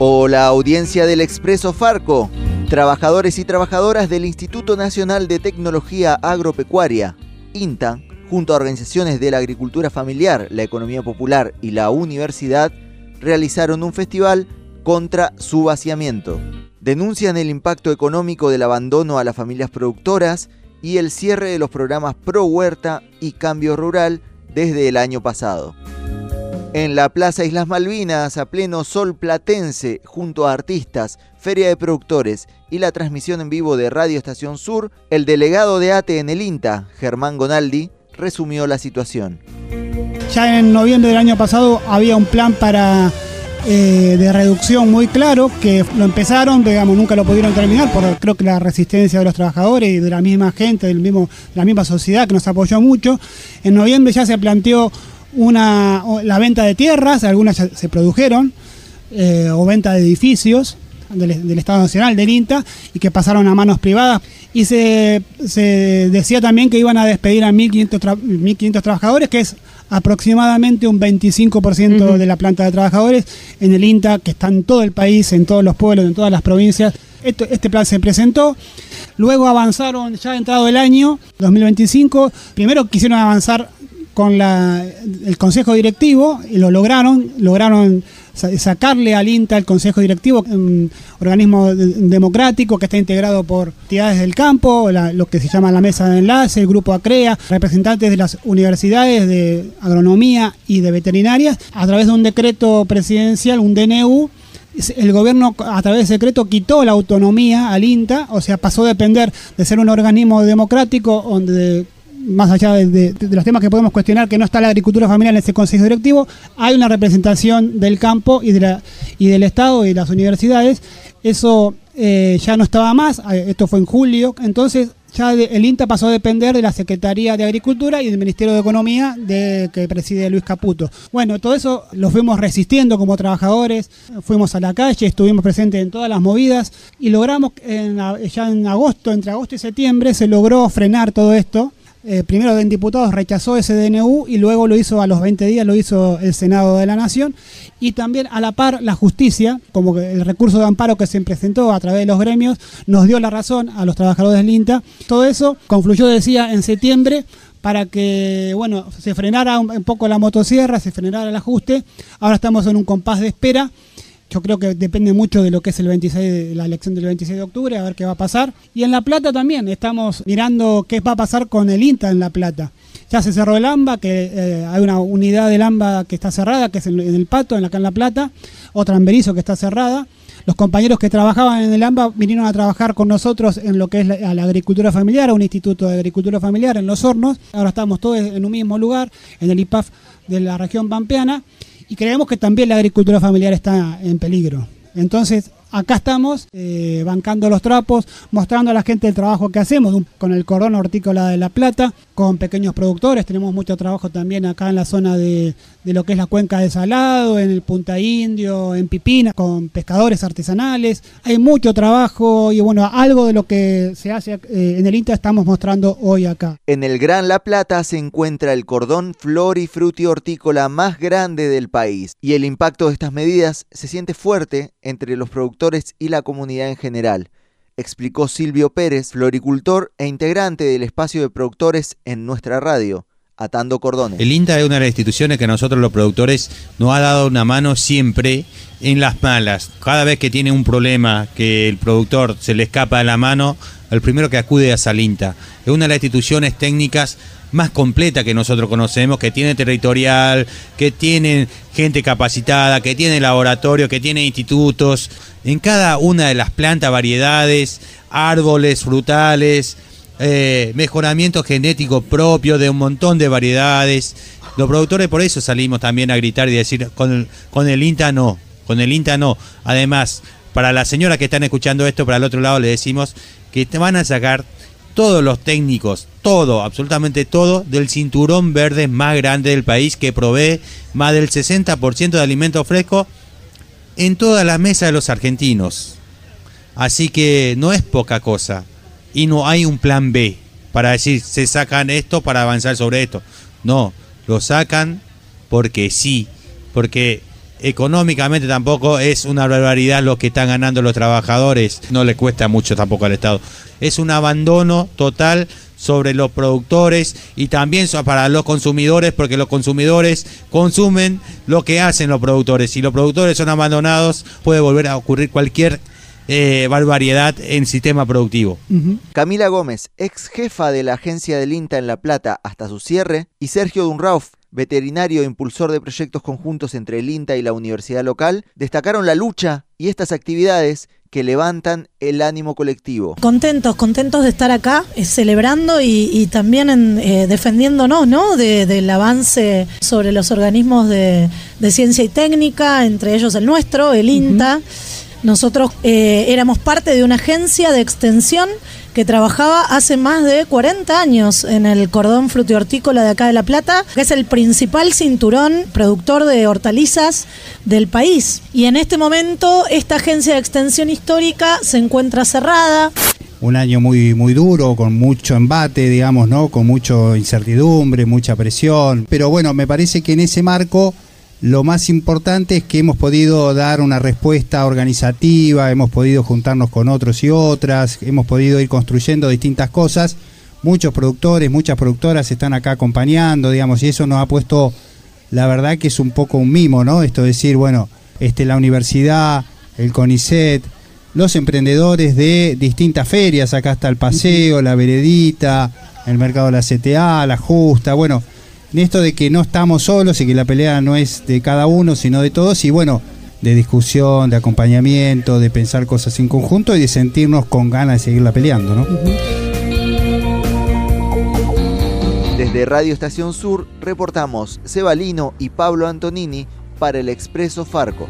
O la audiencia del Expreso Farco. Trabajadores y trabajadoras del Instituto Nacional de Tecnología Agropecuaria, INTA, junto a organizaciones de la agricultura familiar, la economía popular y la universidad, realizaron un festival contra su vaciamiento. Denuncian el impacto económico del abandono a las familias productoras y el cierre de los programas Pro Huerta y Cambio Rural desde el año pasado. En la Plaza Islas Malvinas, a pleno sol platense, junto a artistas, feria de productores y la transmisión en vivo de Radio Estación Sur, el delegado de ATE en el INTA, Germán Gonaldi, resumió la situación. Ya en noviembre del año pasado había un plan para eh, de reducción muy claro que lo empezaron, digamos, nunca lo pudieron terminar por creo que la resistencia de los trabajadores y de la misma gente, del mismo, de la misma sociedad que nos apoyó mucho. En noviembre ya se planteó una, la venta de tierras, algunas ya se produjeron, eh, o venta de edificios del, Estado Nacional, del INTA, y que pasaron a manos privadas. Y se, se decía también que iban a despedir a 1.500 trabajadores, que es aproximadamente un 25% de la planta de trabajadores en el INTA, que está en todo el país, en todos los pueblos, en todas las provincias. este plan se presentó. Luego avanzaron, ya entrado el año 2025, primero quisieron avanzar con el consejo directivo y lo lograron, lograron sacarle al INTA el consejo directivo, organismo democrático que está integrado por entidades del campo, lo que se llama la mesa de enlace, el grupo ACREA, representantes de las universidades de agronomía y de veterinarias, a través de un decreto presidencial, un DNU, el gobierno a través de ese decreto quitó la autonomía al INTA, o sea, pasó a depender de ser un organismo democrático donde más allá de, los temas que podemos cuestionar, que no está la agricultura familiar en ese consejo directivo, hay una representación del campo y, de la, y del Estado y de las universidades. Eso eh, ya no estaba más, esto fue en julio, entonces ya el INTA pasó a depender de la Secretaría de Agricultura y del Ministerio de Economía de, que preside Luis Caputo. Bueno, todo eso lo fuimos resistiendo como trabajadores, fuimos a la calle, estuvimos presentes en todas las movidas y logramos ya en agosto, entre agosto y septiembre, se logró frenar todo esto eh, primero en diputados rechazó ese DNU y luego lo hizo a los 20 días, lo hizo el Senado de la Nación. Y también a la par la justicia, como el recurso de amparo que se presentó a través de los gremios, nos dio la razón a los trabajadores del INTA. Todo eso confluyó, decía, en septiembre para que bueno se frenara un poco la motosierra, se frenara el ajuste. Ahora estamos en un compás de espera yo creo que depende mucho de lo que es el 26 la elección del 26 de octubre, a ver qué va a pasar. Y en La Plata también estamos mirando qué va a pasar con el INTA en La Plata. Ya se cerró el AMBA, que eh, hay una unidad del AMBA que está cerrada, que es en, el Pato, en la, acá Plata, otra en Berizo que está cerrada. Los compañeros que trabajaban en el AMBA vinieron a trabajar con nosotros en lo que es la, la agricultura familiar, un instituto de agricultura familiar en Los Hornos. Ahora estamos todos en un mismo lugar, en el IPAF de la región pampeana y creemos que también la agricultura familiar está en peligro. Entonces, acá estamos eh, bancando los trapos, mostrando a la gente el trabajo que hacemos con el cordón hortícola de La Plata, con pequeños productores. Tenemos mucho trabajo también acá en la zona de, de lo que es la cuenca de Salado, en el Punta Indio, en Pipina, con pescadores artesanales. Hay mucho trabajo y bueno, algo de lo que se hace eh, en el INTA estamos mostrando hoy acá. En el Gran La Plata se encuentra el cordón flor y fruti hortícola más grande del país y el impacto de estas medidas se siente fuerte entre los productores y la comunidad en general explicó Silvio Pérez, floricultor e integrante del espacio de productores en nuestra radio atando cordones. El INTA es una de las instituciones que a nosotros los productores nos ha dado una mano siempre en las malas. Cada vez que tiene un problema que el productor se le escapa de la mano, el primero que acude es al INTA. Es una de las instituciones técnicas más completa que nosotros conocemos, que tiene territorial, que tiene gente capacitada, que tiene laboratorio, que tiene institutos. En cada una de las plantas, variedades, árboles, frutales, eh, mejoramiento genético propio de un montón de variedades. Los productores por eso salimos también a gritar y decir, con el, con el INTA no, con el INTA no. Además, para las señoras que están escuchando esto, para el otro lado le decimos que te van a sacar todos los técnicos, todo, absolutamente todo, del cinturón verde más grande del país que provee más del 60% de alimentos frescos en toda la mesa de los argentinos. Así que no es poca cosa y no hay un plan B para decir se sacan esto para avanzar sobre esto. No, lo sacan porque sí, porque económicamente tampoco es una barbaridad lo que están ganando los trabajadores, no le cuesta mucho tampoco al Estado. Es un abandono total sobre los productores y también para los consumidores, porque los consumidores consumen lo que hacen los productores. Si los productores son abandonados, puede volver a ocurrir cualquier eh, barbaridad en sistema productivo. Camila Gómez, ex jefa de la agencia del INTA en La Plata hasta su cierre, y Sergio Dunrauf, veterinario e impulsor de proyectos conjuntos entre el INTA y la universidad local, destacaron la lucha y estas actividades que levantan el ánimo colectivo. Contentos, contentos de estar acá, eh, celebrando y, también eh, defendiéndonos ¿no? del avance sobre los organismos de, ciencia y técnica, entre ellos el nuestro, el INTA. Nosotros eh, éramos parte de una agencia de extensión que trabajaba hace más de 40 años en el cordón frutihortícola de acá de La Plata, que es el principal cinturón productor de hortalizas del país. Y en este momento esta agencia de extensión histórica se encuentra cerrada. Un año muy, muy duro, con mucho embate, digamos, ¿no? Con mucha incertidumbre, mucha presión. Pero bueno, me parece que en ese marco lo más importante es que hemos podido dar una respuesta organizativa, hemos podido juntarnos con otros y otras, hemos podido ir construyendo distintas cosas. Muchos productores, muchas productoras están acá acompañando, digamos, y eso nos ha puesto, la verdad que es un poco un mimo, ¿no? Esto de decir, bueno, este, la universidad, el CONICET, los emprendedores de distintas ferias, acá está el Paseo, la Veredita, el Mercado de la CTA, la Justa, bueno, en esto de que no estamos solos y que la pelea no es de cada uno, sino de todos, y bueno, de discusión, de acompañamiento, de pensar cosas en conjunto y de sentirnos con ganas de seguirla peleando, ¿no? Desde Radio Estación Sur reportamos Cebalino y Pablo Antonini para el Expreso Farco.